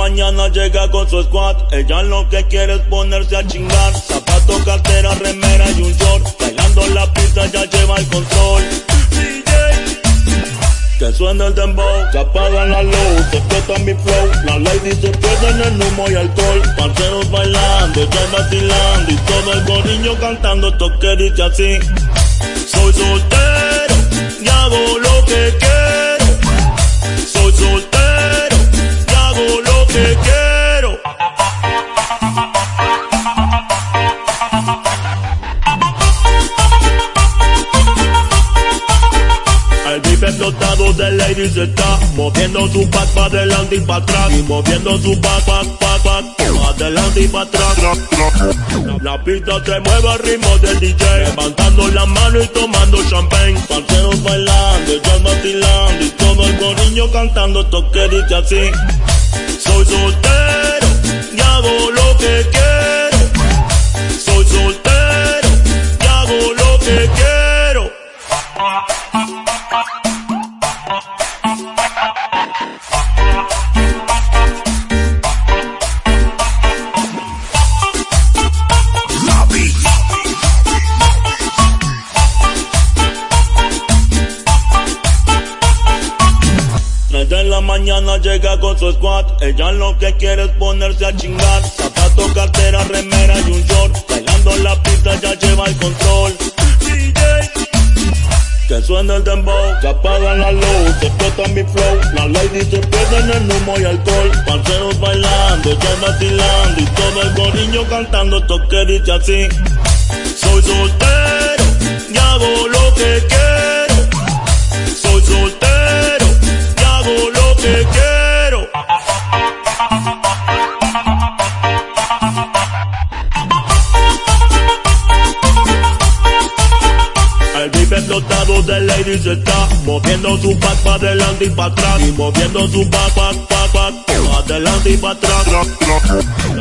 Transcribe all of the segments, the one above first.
Mañana llega con su squad. Ella lo que quiere es ponerse a chingar. Zapato, cartera, remera suena el dembow, se apagan la luz, se explota mi flow. Las ladies se pierden en humo y alcohol. Parceros bailando, ya vacilando. Y todo el gorillo cantando esto que dice así. Soy soltero de ladies está moviendo su back para adelante y para atrás y moviendo su back, back, back, back pa' adelante y para atrás. La, la pista se mueve al ritmo del DJ, levantando la mano y tomando champagne. Parceros bailando, ellas vacilando y todo el corillo cantando esto que dice así. Soy soltero y hago lo que quiero. Desde la mañana llega con su squad. Ella lo que quiere es ponerse a chingar. Zapato, cartera, remera y un short. Bailando en la pista ya lleva el control. DJ. Que suena el dembow, se apagan la luz, se explota mi flow. Las ladies se pierden en humo y alcohol. Parceros bailando, ya vacilando. Y todo el gorillo cantando esto que dice así. Soy soltero Explotado de ladies está moviendo su para adelante y para atrás y moviendo su back pa' adelante y para atrás.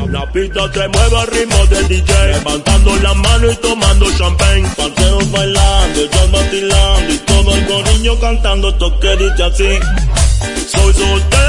La, pista se mueve al ritmo del DJ, levantando la mano y tomando champagne. Parceros bailando, ellas vacilando y todo el gorillo cantando esto que dice así. Soy soltero